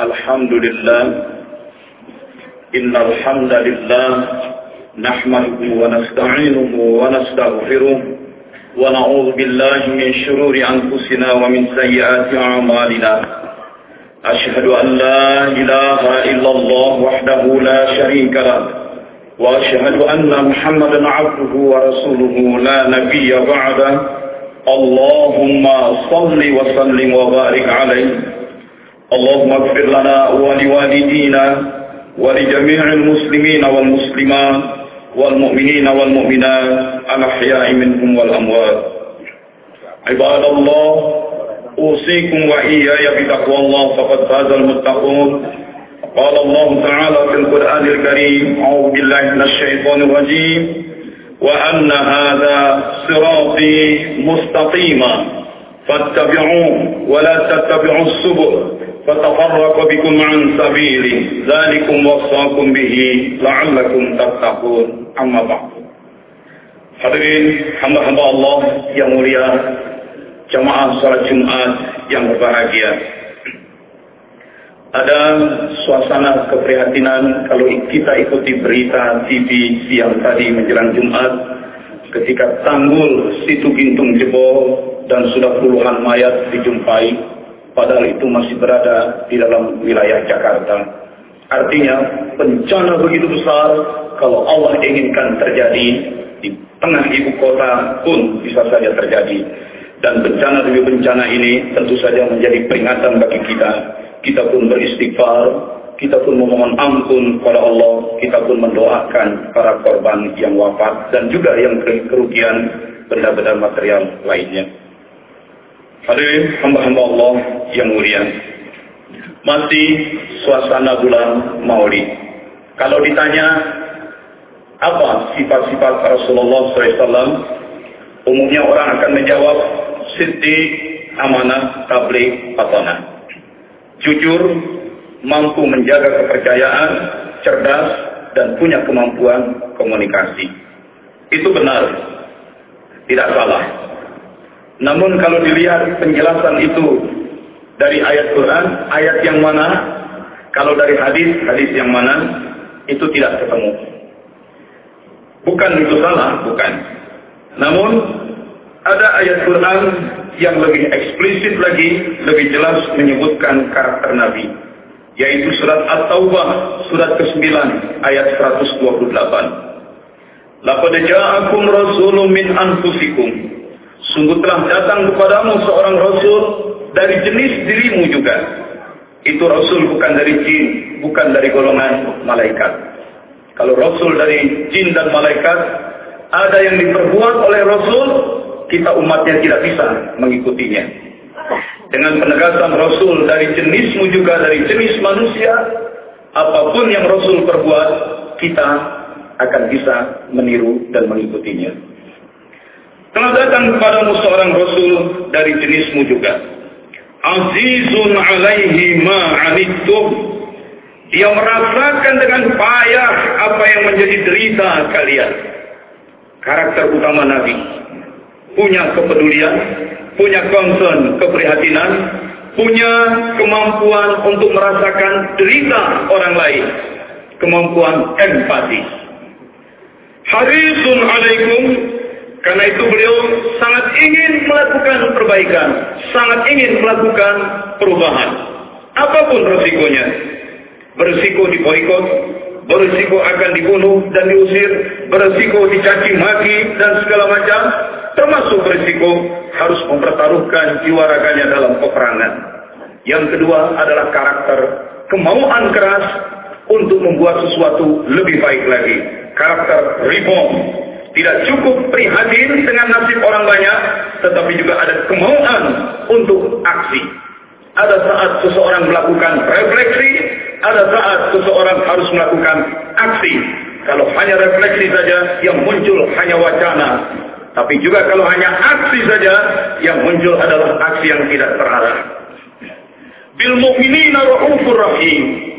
الحمد لله. إن الحمد لله نحمده ونستعينه ونستغفره ونعوذ بالله من شرور أنفسنا ومن سيئات أعمالنا. أشهد أن لا إله إلا الله وحده لا شريك له. وأشهد أن محمدا عبده ورسوله لا نبي بعده. اللهم صل وسلم وبارك عليه. اللهم اغفر لنا ولوالدينا ولجميع المسلمين والمسلمات والمؤمنين والمؤمنات الأحياء منهم والأموات. عباد الله أوصيكم وإياي بتقوى الله فقد فاز المتقون. قال الله تعالى في القرآن الكريم أعوذ بالله من الشيطان الرجيم وأن هذا صراطي مستقيما فاتبعوه ولا تتبعوا السبل. فتفرق بكم عن سبيله ذلكم وصاكم به لعلكم تتقون أما بعد Hadirin hamba-hamba Allah yang mulia, jamaah salat Jumat yang berbahagia. Ada suasana keprihatinan kalau kita ikuti berita TV siang tadi menjelang Jumat ketika tanggul situ Gintung jebol dan sudah puluhan mayat dijumpai padahal itu masih berada di dalam wilayah Jakarta. Artinya bencana begitu besar kalau Allah inginkan terjadi di tengah ibu kota pun bisa saja terjadi. Dan bencana demi bencana ini tentu saja menjadi peringatan bagi kita kita pun beristighfar, kita pun memohon ampun kepada Allah, kita pun mendoakan para korban yang wafat dan juga yang kerugian benda-benda material lainnya. Hadirin hamba-hamba Allah yang mulia. Masih suasana bulan Maulid. Kalau ditanya apa sifat-sifat Rasulullah SAW, umumnya orang akan menjawab siddiq, amanah, tabligh, patonah jujur, mampu menjaga kepercayaan, cerdas, dan punya kemampuan komunikasi. Itu benar, tidak salah. Namun kalau dilihat penjelasan itu dari ayat Quran, ayat yang mana, kalau dari hadis, hadis yang mana, itu tidak ketemu. Bukan itu salah, bukan. Namun ada ayat Quran yang lebih eksplisit lagi, lebih jelas menyebutkan karakter Nabi. Yaitu surat At-Taubah, surat ke-9, ayat 128. Laqad ja'akum rasulun min anfusikum. Sungguh telah datang kepadamu seorang rasul dari jenis dirimu juga. Itu rasul bukan dari jin, bukan dari golongan malaikat. Kalau rasul dari jin dan malaikat, ada yang diperbuat oleh rasul, kita umatnya tidak bisa mengikutinya. Dengan penegasan Rasul dari jenismu juga dari jenis manusia, apa pun yang Rasul perbuat, kita akan bisa meniru dan mengikutinya. Telah datang kepadamu seorang Rasul dari jenismu juga. Azizun alaihi ma'anittum. Dia merasakan dengan payah apa yang menjadi derita kalian. Karakter utama Nabi punya kepedulian, punya concern, keprihatinan, punya kemampuan untuk merasakan derita orang lain, kemampuan empati. Harisun alaikum, karena itu beliau sangat ingin melakukan perbaikan, sangat ingin melakukan perubahan. Apa pun resikonya, berisiko diboikot, berisiko akan dibunuh dan diusir, berisiko dicaci maki dan segala macam, termasuk berisiko harus mempertaruhkan jiwa raganya dalam peperangan. Yang kedua adalah karakter kemauan keras untuk membuat sesuatu lebih baik lagi. Karakter reform. Tidak cukup prihatin dengan nasib orang banyak, tetapi juga ada kemauan untuk aksi. Ada saat seseorang melakukan refleksi, ada saat seseorang harus melakukan aksi. Kalau hanya refleksi saja, yang muncul hanya wacana. Tapi juga kalau hanya aksi saja, yang muncul adalah aksi yang tidak terarah. Bil mu'minina rahim.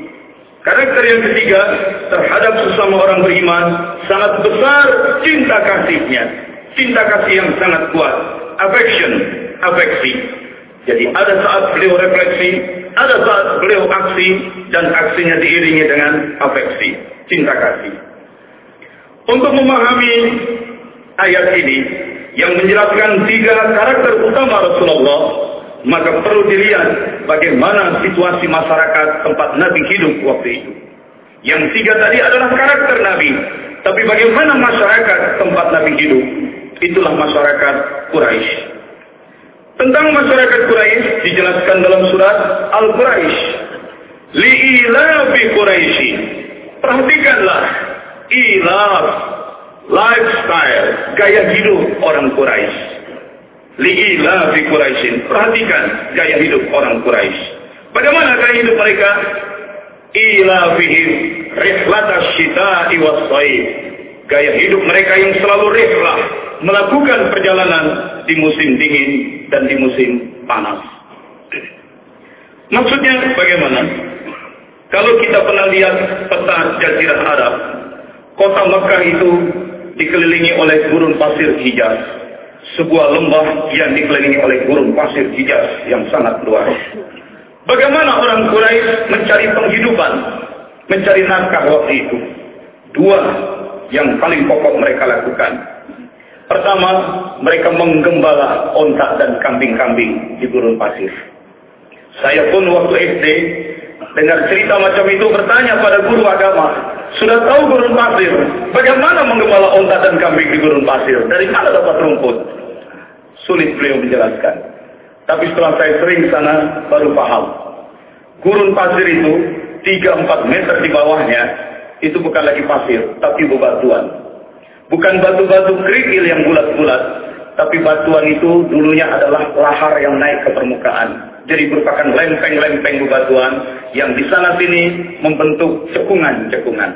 Karakter yang ketiga terhadap sesama orang beriman sangat besar cinta kasihnya. Cinta kasih yang sangat kuat. Affection, afeksi. Jadi ada saat beliau refleksi, ada saat beliau aksi dan aksinya diiringi dengan afeksi, cinta kasih. Untuk memahami ayat ini yang menjelaskan tiga karakter utama Rasulullah, maka perlu dilihat bagaimana situasi masyarakat tempat Nabi hidup waktu itu. Yang tiga tadi adalah karakter Nabi, tapi bagaimana masyarakat tempat Nabi hidup? Itulah masyarakat Quraisy. Tentang masyarakat Quraisy dijelaskan dalam surat Al-Quraisy. Li'ilafi Quraisy. Perhatikanlah ilaf lifestyle, gaya hidup orang Quraisy. Li'ilafi Quraisyin. Perhatikan gaya hidup orang Quraisy. Bagaimana gaya hidup mereka? Ilafihim rihlatas syita'i was Gaya hidup mereka yang selalu rihlah, melakukan perjalanan di musim dingin dan di musim panas. Maksudnya bagaimana? Kalau kita pernah lihat peta Jazirah Arab, kota Mekah itu dikelilingi oleh gurun pasir hijaz. Sebuah lembah yang dikelilingi oleh gurun pasir hijaz yang sangat luas. Bagaimana orang Quraisy mencari penghidupan, mencari nafkah waktu itu? Dua yang paling pokok mereka lakukan. Pertama, mereka menggembala ontak dan kambing-kambing di gurun pasir. Saya pun waktu SD dengar cerita macam itu bertanya pada guru agama, sudah tahu gurun pasir. Bagaimana menggembala onta dan kambing di gurun pasir? Dari mana dapat rumput? Sulit beliau menjelaskan. Tapi setelah saya sering sana, baru paham. Gurun pasir itu, 3-4 meter di bawahnya, itu bukan lagi pasir, tapi bebatuan. Bukan batu-batu kerikil yang bulat-bulat, tapi batuan itu dulunya adalah lahar yang naik ke permukaan jadi merupakan lempeng-lempeng bebatuan yang di sana sini membentuk cekungan-cekungan.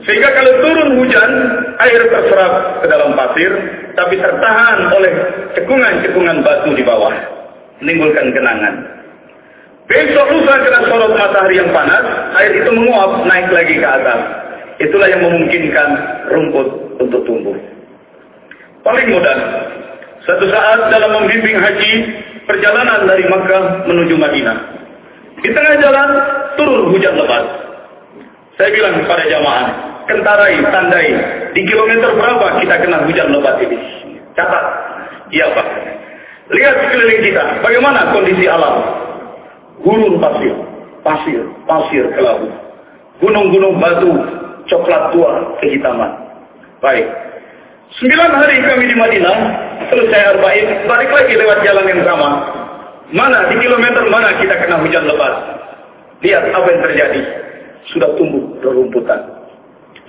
Sehingga kalau turun hujan, air terserap ke dalam pasir, tapi tertahan oleh cekungan-cekungan batu di bawah, menimbulkan genangan. Besok lusa kena sorot matahari yang panas, air itu menguap naik lagi ke atas. Itulah yang memungkinkan rumput untuk tumbuh. Paling mudah, satu saat dalam membimbing haji, perjalanan dari Makkah menuju Madinah. Di tengah jalan turun hujan lebat. Saya bilang kepada jamaah, kentarai, tandai, di kilometer berapa kita kena hujan lebat ini? Catat. Iya Pak. Lihat sekeliling kita, bagaimana kondisi alam. Gurun pasir, pasir, pasir kelabu. Gunung-gunung batu, coklat tua, kehitaman. Baik. Sembilan hari kami di Madinah, selesai arba'in, balik lagi lewat jalan yang sama. Mana, di kilometer mana kita kena hujan lebat. Lihat apa yang terjadi. Sudah tumbuh rerumputan.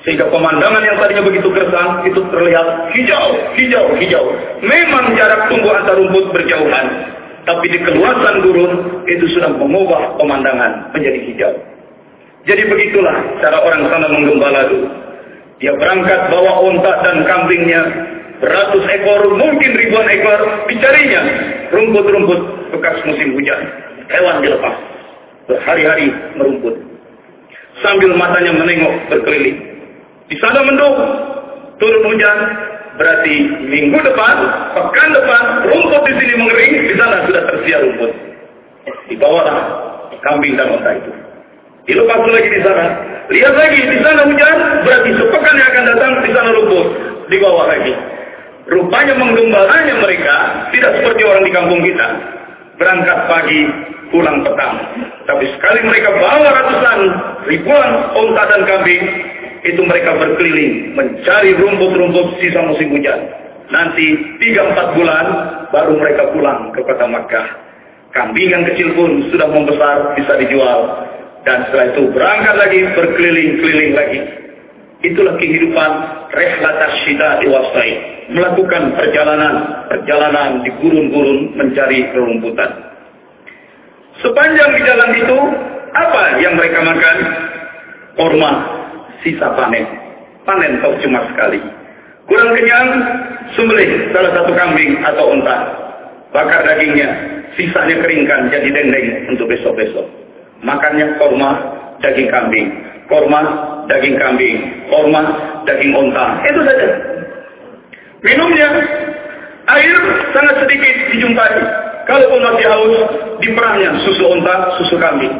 Sehingga pemandangan yang tadinya begitu gersang, itu terlihat hijau, hijau, hijau. Memang jarak tumbuh antar rumput berjauhan. Tapi di keluasan gurun, itu sudah mengubah pemandangan menjadi hijau. Jadi begitulah cara orang sana menggembala dulu. Dia berangkat bawa ontak dan kambingnya beratus ekor, mungkin ribuan ekor, dicarinya rumput-rumput bekas musim hujan. Hewan dilepas, berhari-hari merumput. Sambil matanya menengok berkeliling. Di sana mendung, turun hujan, berarti minggu depan, pekan depan, rumput di sini mengering, di sana sudah tersedia rumput. Dibawalah kambing dan onta itu. Dilepas lagi di sana. Lihat lagi, di sana hujan, berarti sepekan yang akan datang, di sana rumput. Di bawah lagi. Rupanya menggembalanya mereka tidak seperti orang di kampung kita. Berangkat pagi, pulang petang. Tapi sekali mereka bawa ratusan, ribuan onta dan kambing, itu mereka berkeliling mencari rumput-rumput sisa musim hujan. Nanti tiga empat bulan baru mereka pulang ke kota Makkah. Kambing yang kecil pun sudah membesar bisa dijual. Dan setelah itu berangkat lagi berkeliling-keliling lagi. Itulah kehidupan rehlatas syida diwasai. Melakukan perjalanan, perjalanan di gurun-gurun mencari kerumputan. Sepanjang di jalan itu, apa yang mereka makan? Korma, sisa panen. Panen kau cuma sekali. Kurang kenyang, sembelih salah satu kambing atau unta. Bakar dagingnya, sisanya keringkan jadi dendeng untuk besok-besok. Makannya korma, daging kambing korma, daging kambing, korma, daging onta. Itu saja. Minumnya, air sangat sedikit dijumpai. Kalau masih haus, diperahnya susu onta, susu kambing.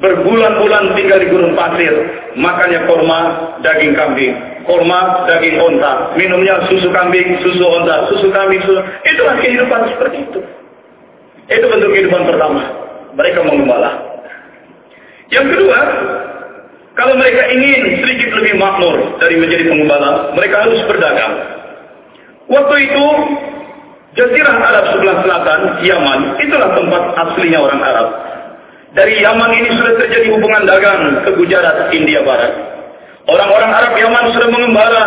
Berbulan-bulan tinggal di gurun pasir, makannya korma, daging kambing. Korma, daging onta. Minumnya susu kambing, susu onta, susu kambing, susu. Itulah kehidupan seperti itu. Itu bentuk kehidupan pertama. Mereka mengembala. Yang kedua, kalau mereka ingin sedikit lebih makmur dari menjadi pengembala, mereka harus berdagang. Waktu itu, Jazirah Arab sebelah selatan, Yaman, itulah tempat aslinya orang Arab. Dari Yaman ini sudah terjadi hubungan dagang ke Gujarat, India Barat. Orang-orang Arab Yaman sudah mengembara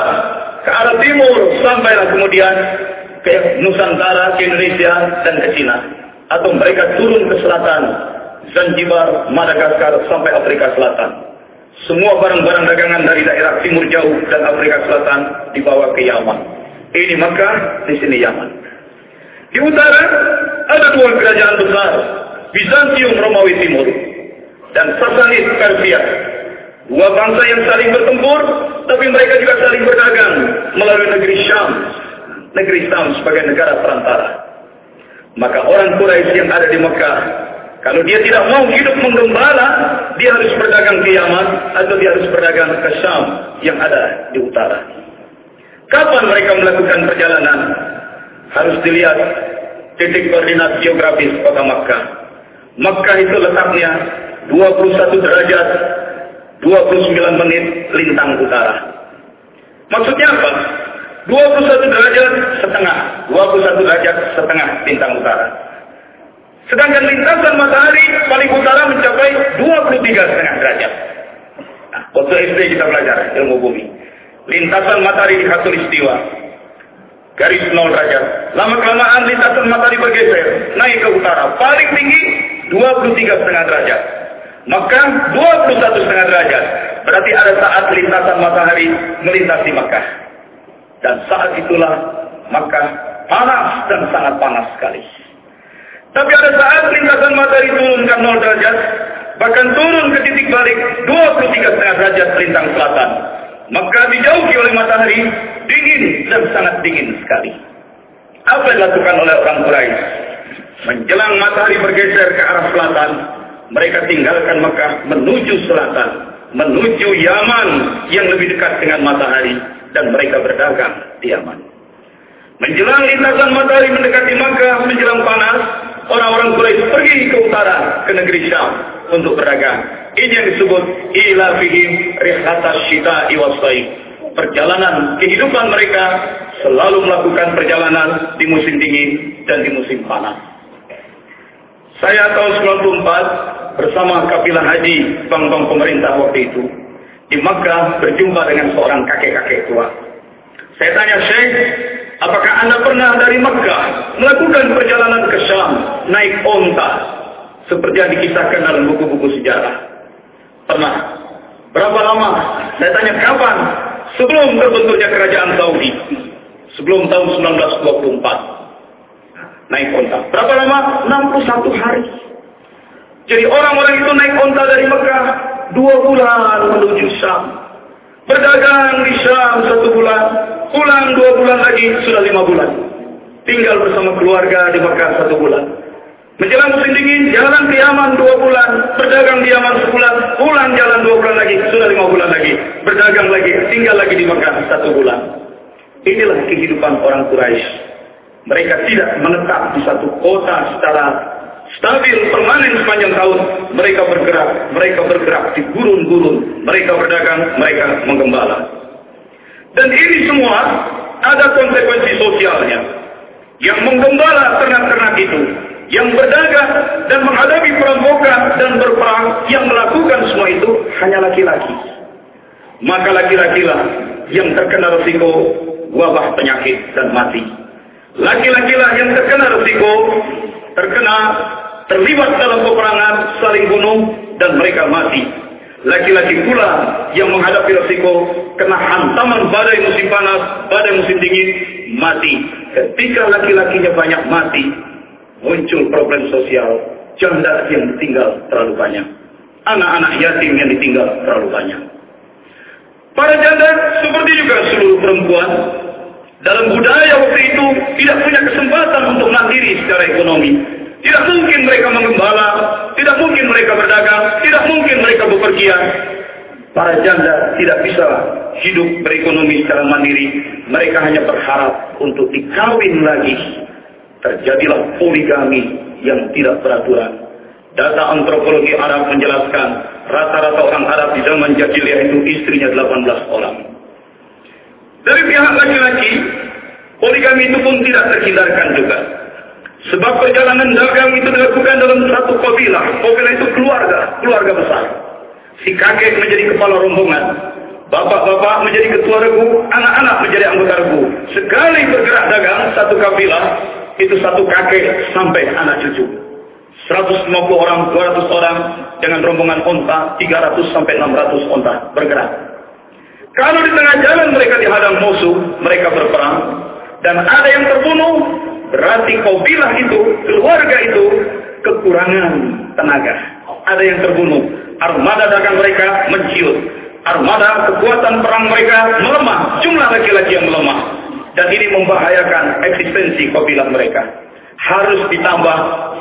ke arah timur, sampailah kemudian ke Nusantara, ke Indonesia, dan ke Cina. Atau mereka turun ke selatan, Zanzibar, Madagaskar, sampai Afrika Selatan. Semua barang-barang dagangan dari daerah timur jauh dan Afrika Selatan dibawa ke Yaman. Ini Makkah, di sini Yaman. Di utara ada dua kerajaan besar, Bizantium Romawi Timur dan Sassanid Persia. Dua bangsa yang saling bertempur, tapi mereka juga saling berdagang melalui negeri Syam, negeri Syam sebagai negara perantara. Maka orang Quraisy yang ada di Mekah kalau dia tidak mau hidup menggembala, dia harus berdagang ke Yaman atau dia harus berdagang ke Syam yang ada di utara. Kapan mereka melakukan perjalanan? Harus dilihat titik koordinat geografis kota Makkah. Makkah itu letaknya 21 derajat 29 menit lintang utara. Maksudnya apa? 21 derajat setengah, 21 derajat setengah lintang utara. Sedangkan lintasan matahari paling utara mencapai 23,5 derajat. Nah, waktu SD kita belajar ilmu bumi. Lintasan matahari di khatulistiwa. Garis 0 derajat. Lama-kelamaan lintasan matahari bergeser. Naik ke utara. Paling tinggi 23,5 derajat. Maka 21,5 derajat. Berarti ada saat lintasan matahari melintasi Makkah. Dan saat itulah Makkah panas dan sangat panas sekali. Tapi ada saat lintasan matahari turun ke 0 derajat, bahkan turun ke titik balik 23,5 derajat lintang selatan. Maka dijauhi oleh matahari, dingin dan sangat dingin sekali. Apa yang dilakukan oleh orang Quraisy? Menjelang matahari bergeser ke arah selatan, mereka tinggalkan Mekah menuju selatan, menuju Yaman yang lebih dekat dengan matahari, dan mereka berdagang di Yaman. Menjelang lintasan matahari mendekati Makkah menjelang panas, orang-orang Quraisy pergi ke utara, ke negeri Syam untuk berdagang. Ini yang disebut ilafihim rihlatas syita iwasai. Perjalanan kehidupan mereka selalu melakukan perjalanan di musim dingin dan di musim panas. Saya tahun 94 bersama kafilah haji bank-bank pemerintah waktu itu di Makkah berjumpa dengan seorang kakek-kakek tua. Saya tanya Syekh, Apakah Anda pernah dari Mekah melakukan perjalanan ke Syam naik onta seperti yang dikisahkan dalam buku-buku sejarah? Pernah. Berapa lama? Saya tanya kapan? Sebelum terbentuknya kerajaan Saudi. Sebelum tahun 1924. Naik onta. Berapa lama? 61 hari. Jadi orang-orang itu naik onta dari Mekah dua bulan menuju Syam. Berdagang di Syam satu bulan, pulang dua bulan lagi sudah lima bulan. Tinggal bersama keluarga di Mekah satu bulan. Menjelang musim dingin, jalan ke Yaman dua bulan, berdagang di Yaman sebulan, pulang jalan dua bulan lagi, sudah lima bulan lagi, berdagang lagi, tinggal lagi di Mekah satu bulan. Inilah kehidupan orang Quraisy. Mereka tidak menetap di satu kota secara stabil permanen sepanjang tahun. Mereka bergerak mereka bergerak di gurun-gurun. Mereka berdagang mereka menggembala. Dan ini semua ada konsekuensi sosialnya. Yang menggembala ternak-ternak itu yang berdagang dan menghadapi perampokan dan berperang yang melakukan semua itu hanya laki-laki. Maka laki-laki lah yang terkena risiko wabah penyakit dan mati laki-laki lah yang terkena risiko terkena terlibat dalam peperangan, saling bunuh, dan mereka mati. Laki-laki pula yang menghadapi resiko kena hantaman badai musim panas, badai musim dingin, mati. Ketika laki-lakinya banyak mati, muncul problem sosial, janda yang ditinggal terlalu banyak. Anak-anak yatim yang ditinggal terlalu banyak. Para janda seperti juga seluruh perempuan dalam budaya waktu itu tidak punya kesempatan untuk mandiri secara ekonomi. Tidak mungkin mereka mengembala, tidak mungkin mereka berdagang, tidak mungkin mereka bepergian. Para janda tidak bisa hidup berekonomi secara mandiri. Mereka hanya berharap untuk dikawin lagi. Terjadilah poligami yang tidak beraturan. Data antropologi Arab menjelaskan rata-rata orang Arab di zaman jahiliyah itu istrinya 18 orang. Dari pihak laki-laki, poligami itu pun tidak terhindarkan juga. Sebab perjalanan dagang itu dilakukan dalam satu kabilah. Kabilah itu keluarga, keluarga besar. Si kakek menjadi kepala rombongan. Bapak-bapak menjadi ketua regu, anak-anak menjadi anggota regu. Sekali bergerak dagang satu kabilah, itu satu kakek sampai anak cucu. 150 orang, 200 orang dengan rombongan onta, 300 sampai 600 onta bergerak. Kalau di tengah jalan mereka dihadang musuh, mereka berperang, dan ada yang terbunuh, berarti kabilah itu, keluarga itu, kekurangan tenaga. Ada yang terbunuh, armada dagang mereka menciut, armada kekuatan perang mereka melemah, jumlah laki-laki yang melemah. Dan ini membahayakan eksistensi kabilah mereka. Harus ditambah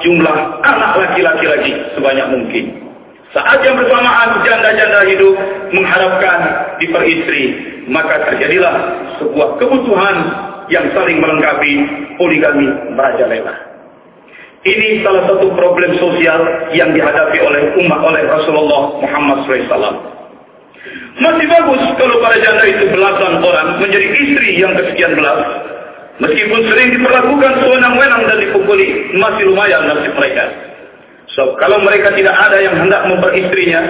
jumlah anak laki-laki lagi sebanyak mungkin. Saat yang bersamaan janda-janda hidup mengharapkan diperistri, maka terjadilah sebuah kebutuhan yang saling melengkapi poligami merajalela. Ini salah satu problem sosial yang dihadapi oleh umat oleh Rasulullah Muhammad SAW. Masih bagus kalau para janda itu belasan orang menjadi istri yang kesekian belas. Meskipun sering diperlakukan sewenang-wenang dan dipukuli, masih lumayan nasib mereka. So, kalau mereka tidak ada yang hendak memperistrinya,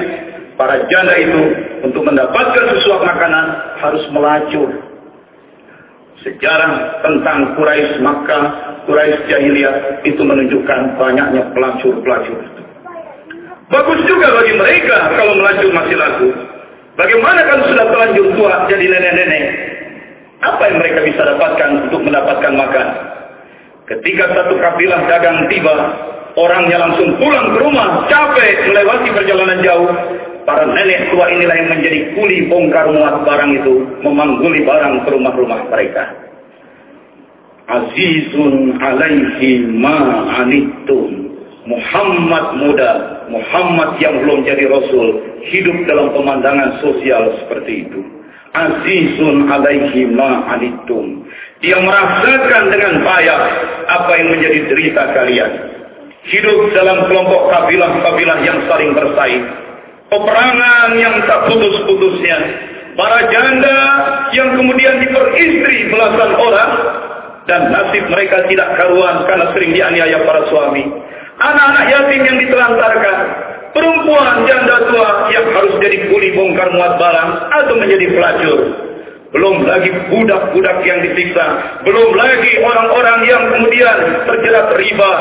para janda itu untuk mendapatkan sesuatu makanan harus melacur Sejarah tentang Quraisy Makkah, Quraisy Jahiliyah itu menunjukkan banyaknya pelacur-pelacur. Bagus juga bagi mereka kalau melacur masih laku. Bagaimana kalau sudah terlanjur tua jadi nenek-nenek? Apa yang mereka bisa dapatkan untuk mendapatkan makan? Ketika satu kabilah dagang tiba, orangnya langsung pulang ke rumah, capek melewati perjalanan jauh, Para nenek tua inilah yang menjadi kuli bongkar muat barang itu, memangguli barang ke rumah-rumah mereka. Azizun alaihi ma'anittum. Muhammad muda, Muhammad yang belum jadi rasul, hidup dalam pemandangan sosial seperti itu. Azizun alaihi ma'anittum. Dia merasakan dengan payah apa yang menjadi derita kalian. Hidup dalam kelompok kabilah-kabilah yang saling bersaing peperangan yang tak putus-putusnya. Para janda yang kemudian diperistri belasan orang dan nasib mereka tidak karuan karena sering dianiaya para suami. Anak-anak yatim yang ditelantarkan, perempuan janda tua yang harus jadi kuli bongkar muat barang atau menjadi pelacur. Belum lagi budak-budak yang disiksa. Belum lagi orang-orang yang kemudian terjerat riba.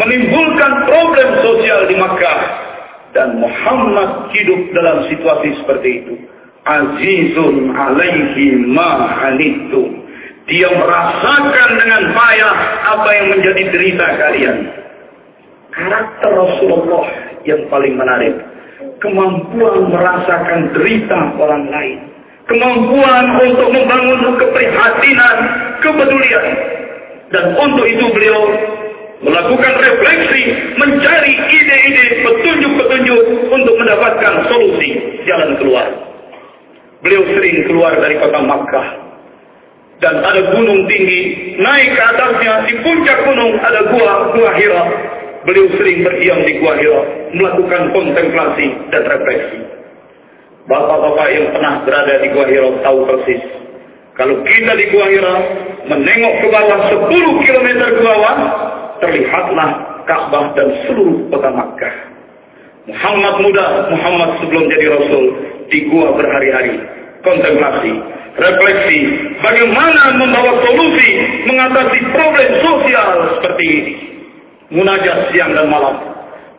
Menimbulkan problem sosial di Makkah dan Muhammad hidup dalam situasi seperti itu. Azizun alaihi ma'anittum. Dia merasakan dengan payah apa yang menjadi derita kalian. Karakter Rasulullah yang paling menarik. Kemampuan merasakan derita orang lain. Kemampuan untuk membangun keprihatinan, kepedulian. Dan untuk itu beliau melakukan refleksi, mencari ide-ide, petunjuk-petunjuk untuk mendapatkan solusi jalan keluar. Beliau sering keluar dari kota Makkah dan ada gunung tinggi, naik ke atasnya di puncak gunung ada gua, gua Hira. Beliau sering berdiam di gua Hira, melakukan kontemplasi dan refleksi. Bapak-bapak yang pernah berada di gua Hira tahu persis. Kalau kita di gua Hira menengok ke bawah 10 km ke bawah, terlihatlah Ka'bah dan seluruh kota Makkah. Muhammad muda, Muhammad sebelum jadi Rasul, di gua berhari-hari, kontemplasi, refleksi, bagaimana membawa solusi mengatasi problem sosial seperti ini. Munajat siang dan malam.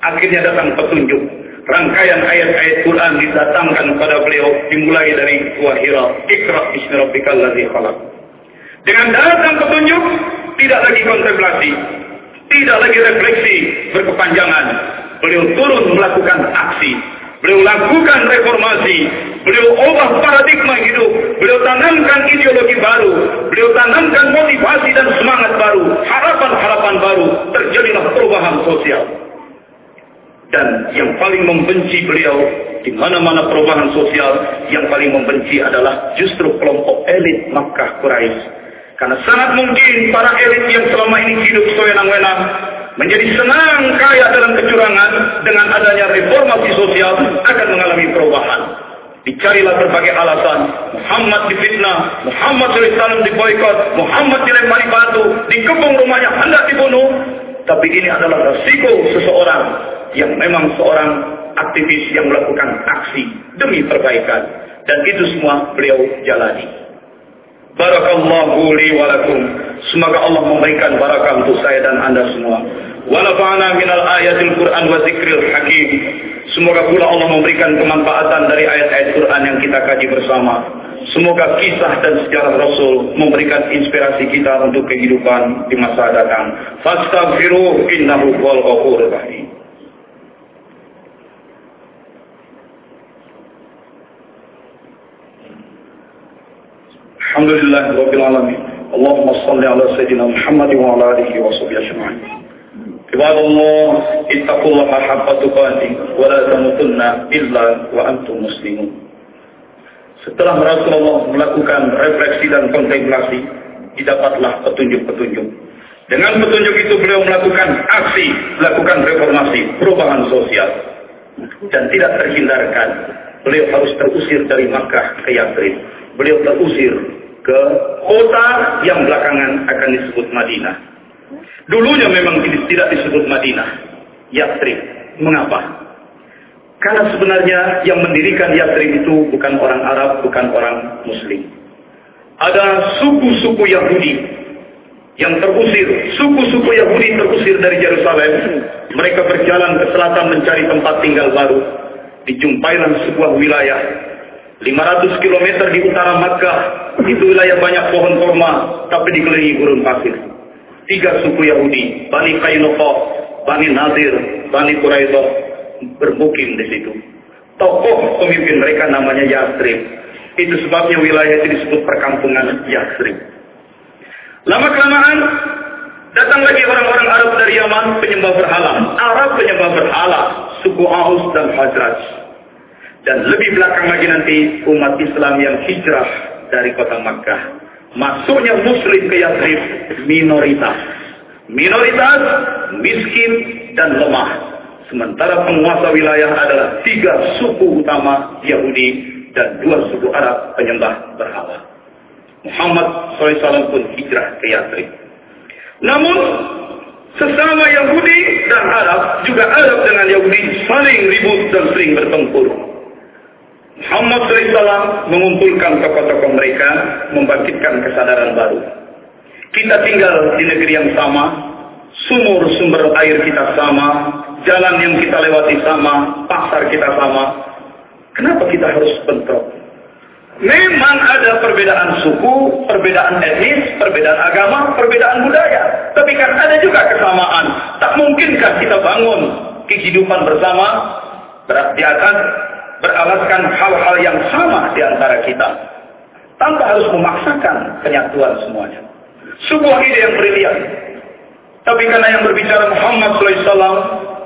Akhirnya datang petunjuk. Rangkaian ayat-ayat Quran didatangkan kepada beliau dimulai dari Gua Hira. Ikra bismi. Dengan datang petunjuk, tidak lagi kontemplasi, tidak lagi refleksi berkepanjangan. Beliau turun melakukan aksi. Beliau lakukan reformasi. Beliau ubah paradigma hidup. Beliau tanamkan ideologi baru. Beliau tanamkan motivasi dan semangat baru. Harapan-harapan baru. Terjadilah perubahan sosial. Dan yang paling membenci beliau di mana-mana perubahan sosial yang paling membenci adalah justru kelompok elit Makkah Quraisy. Karena sangat mungkin para elit yang selama ini hidup sewenang-wenang menjadi senang kaya dalam kecurangan dengan adanya reformasi sosial akan mengalami perubahan. Dicarilah berbagai alasan. Muhammad difitnah, Muhammad SAW diboykot, Muhammad dilempari batu, dikepung rumahnya hendak dibunuh. Tapi ini adalah resiko seseorang yang memang seorang aktivis yang melakukan aksi demi perbaikan. Dan itu semua beliau jalani. Barakallahu li walakum. Semoga Allah memberikan barakah untuk saya dan anda semua. Wa minal ayatil Qur'an wa zikril hakim. Semoga pula Allah memberikan kemanfaatan dari ayat-ayat Quran yang kita kaji bersama. Semoga kisah dan sejarah Rasul memberikan inspirasi kita untuk kehidupan di masa datang. Fastaghfiruh innahu wal ghafurur rahim. Alhamdulillah Rabbil Alamin. Allahumma salli ala Sayyidina Muhammad wa ala alihi wa sahbihi ajma'in. عباد الله اتقوا الله حق تقاته ولا تموتن إلا وأنتم مسلمون Setelah Rasulullah melakukan refleksi dan kontemplasi, didapatlah petunjuk-petunjuk. Dengan petunjuk itu beliau melakukan aksi, melakukan reformasi, perubahan sosial. Dan tidak terhindarkan, beliau harus terusir dari Makkah ke Yathrib. Beliau terusir ke kota yang belakangan akan disebut Madinah. Dulunya memang tidak disebut Madinah, Yathrib. Mengapa? Karena sebenarnya yang mendirikan Yathrib itu bukan orang Arab, bukan orang Muslim. Ada suku-suku Yahudi yang terusir. Suku-suku Yahudi terusir dari Yerusalem. Mereka berjalan ke selatan mencari tempat tinggal baru. Dijumpailah sebuah wilayah 500 km di utara Makkah. Itu wilayah banyak pohon kurma, tapi dikelilingi gurun pasir. Tiga suku Yahudi, Bani Kainuqa, Bani Nadir, Bani Quraidah, bermukim di situ. Tokoh pemimpin mereka namanya Yasrib. Itu sebabnya wilayah itu disebut perkampungan Yasrib. Lama kelamaan datang lagi orang-orang Arab dari Yaman penyembah berhala. Arab penyembah berhala, suku Aus dan Hazraj. Dan lebih belakang lagi nanti umat Islam yang hijrah dari kota Makkah. Masuknya Muslim ke Yasrib minoritas. Minoritas, miskin, dan lemah. Sementara penguasa wilayah adalah tiga suku utama Yahudi dan dua suku Arab penyembah berhala. Muhammad SAW pun hijrah ke Yathrib. Namun sesama Yahudi dan Arab juga Arab dengan Yahudi saling ribut dan sering bertempur. Muhammad SAW mengumpulkan tokoh-tokoh mereka membangkitkan kesadaran baru. Kita tinggal di negeri yang sama, sumur sumber air kita sama, jalan yang kita lewati sama, pasar kita sama. Kenapa kita harus bentrok? Memang ada perbedaan suku, perbedaan etnis, perbedaan agama, perbedaan budaya. Tapi kan ada juga kesamaan. Tak mungkinkah kita bangun kehidupan bersama di atas beralaskan hal-hal yang sama di antara kita. Tanpa harus memaksakan penyatuan semuanya. Sebuah ide yang brilian. Tapi karena yang berbicara Muhammad SAW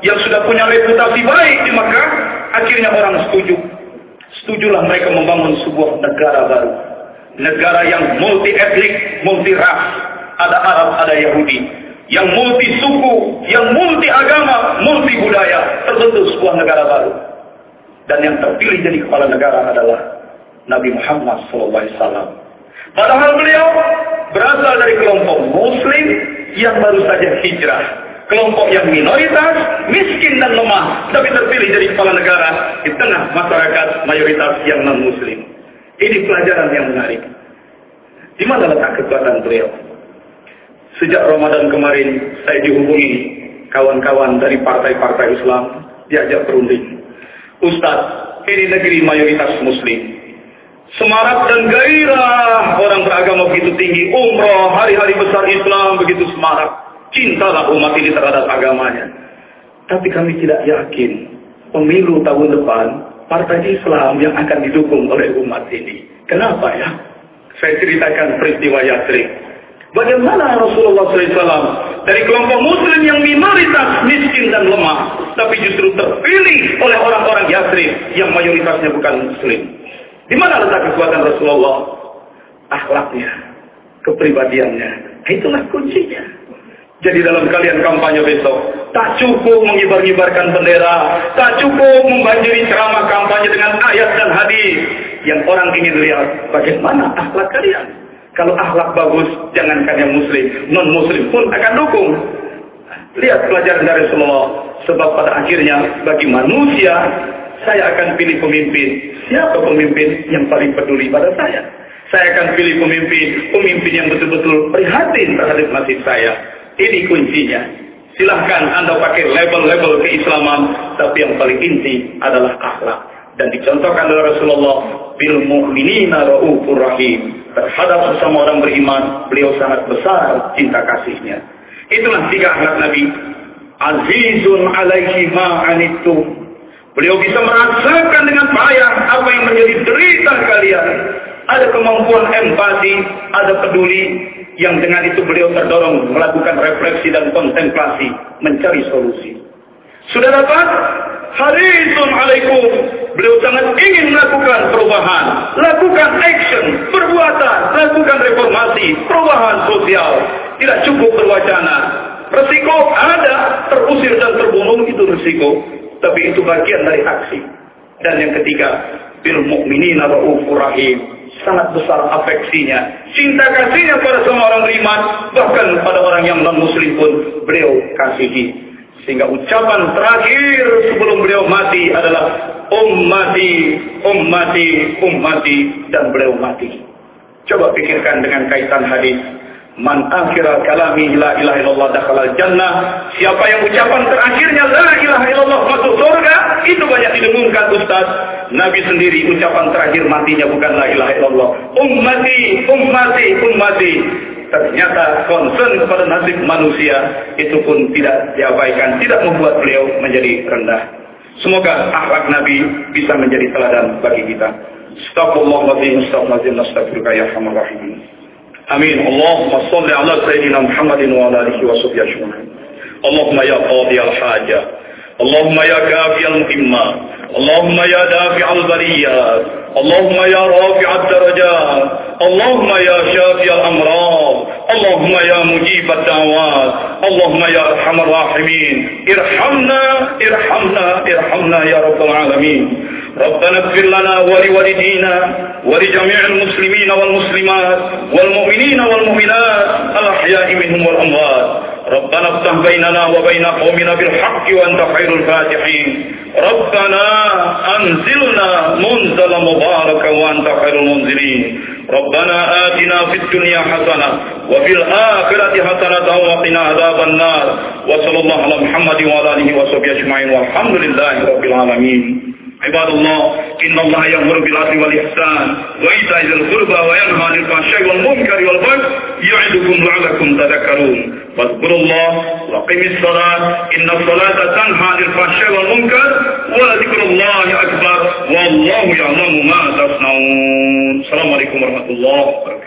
yang sudah punya reputasi baik di Makkah, akhirnya orang setuju. Setujulah mereka membangun sebuah negara baru. Negara yang multi etnik, multi ras. Ada Arab, ada Yahudi. Yang multi suku, yang multi agama, multi budaya. Terbentuk sebuah negara baru. Dan yang terpilih jadi kepala negara adalah Nabi Muhammad SAW. Padahal beliau berasal dari kelompok Muslim yang baru saja hijrah kelompok yang minoritas, miskin dan lemah, tapi terpilih jadi kepala negara di tengah masyarakat mayoritas yang non-muslim. Ini pelajaran yang menarik. Di mana letak kekuatan beliau? Sejak Ramadan kemarin, saya dihubungi kawan-kawan dari partai-partai Islam, diajak berunding. Ustadz, ini negeri mayoritas muslim. Semarak dan gairah orang beragama begitu tinggi. Umrah, hari-hari besar Islam begitu semarak Cintalah umat ini terhadap agamanya. Tapi kami tidak yakin pemilu tahun depan partai Islam yang akan didukung oleh umat ini. Kenapa ya? Saya ceritakan peristiwa Yathrib. Bagaimana Rasulullah SAW dari kelompok muslim yang minoritas miskin dan lemah, tapi justru terpilih oleh orang-orang Yathrib yang mayoritasnya bukan muslim. Di mana letak kekuatan Rasulullah? Akhlaknya, kepribadiannya. Itulah kuncinya. Jadi dalam kalian kampanye besok, tak cukup mengibar-gibarkan bendera, tak cukup membanjiri ceramah kampanye dengan ayat dan hadis. Yang orang ingin lihat bagaimana akhlak kalian. Kalau akhlak bagus, jangankan yang muslim, non-muslim pun akan dukung. Lihat pelajaran dari Rasulullah. Sebab pada akhirnya bagi manusia, saya akan pilih pemimpin. Siapa pemimpin yang paling peduli pada saya? Saya akan pilih pemimpin, pemimpin yang betul-betul prihatin terhadap nasib saya. Ini kuncinya. Silahkan Anda pakai label-label keislaman, tapi yang paling inti adalah akhlak. Dan dicontohkan oleh Rasulullah, bil mu'minina ra'ufur rahim. Terhadap sesama orang beriman, beliau sangat besar cinta kasihnya. Itulah tiga akhlak Nabi. Azizun alaihi ma'anittum. Beliau bisa merasakan dengan payah apa yang menjadi derita kalian. Ada kemampuan empati, ada peduli, yang dengan itu beliau terdorong melakukan refleksi dan kontemplasi, mencari solusi. Sudah dapat? Harisun alaikum. Beliau sangat ingin melakukan perubahan, lakukan action, perbuatan, lakukan reformasi, perubahan sosial. Tidak cukup berwacana. Resiko ada, terusir dan terbunuh itu resiko. Tapi itu bagian dari aksi. Dan yang ketiga, bil mu'minina ra'ufur rahim sangat besar afeksinya. Cinta kasihnya pada semua orang beriman, bahkan pada orang yang non-muslim pun beliau kasihi. Sehingga ucapan terakhir sebelum beliau mati adalah ummati, ummati, ummati, dan beliau mati. Coba pikirkan dengan kaitan hadis Man akhira kalami la ilaha illallah dakhalal jannah. Siapa yang ucapan terakhirnya la ilaha illallah masuk surga, itu banyak didengungkan Ustaz. Nabi sendiri ucapan terakhir matinya bukan la ilaha illallah. Ummati, ummati, ummati. Ternyata concern kepada nasib manusia itu pun tidak diabaikan, tidak membuat beliau menjadi rendah. Semoga akhlak Nabi bisa menjadi teladan bagi kita. Astagfirullahaladzim, astagfirullahaladzim, astagfirullah ya. Amin. Allahumma salli ala Sayyidina Muhammadin wa ala alihi wa sahbihi. Allahumma ya qadi al-haja. اللهم يا كافي الهمة اللهم يا دافع البريات اللهم يا رافع الدرجات اللهم يا شافي الأمراض اللهم يا مجيب الدعوات اللهم يا أرحم الراحمين. ارحمنا ارحمنا ارحمنا يا رب العالمين. ربنا اغفر لنا ولوالدينا ولجميع المسلمين والمسلمات والمؤمنين والمؤمنات الأحياء منهم والأموات. ربنا افتح بيننا وبين قومنا بالحق وأنت خير الفاتحين. ربنا أنزلنا منزل مباركا وأنت خير المنزلين. ربنا آتنا في الدنيا حسنة وفي الآخرة حسنة وقنا عذاب النار. وصلى الله على محمد وعلى آله وصحبه أجمعين والحمد لله رب العالمين. عباد الله إن الله يأمر بالعدل والإحسان وإيتاء ذي القربى وينهى عن الفحشاء والمنكر والبغي يعظكم لعلكم تذكرون. واذكروا الله وقم الصلاة إن الصلاة تنهى عن الفحشاء والمنكر ولذكر الله أكبر والله يعلم ما تصنعون. السلام عليكم ورحمة الله وبركاته.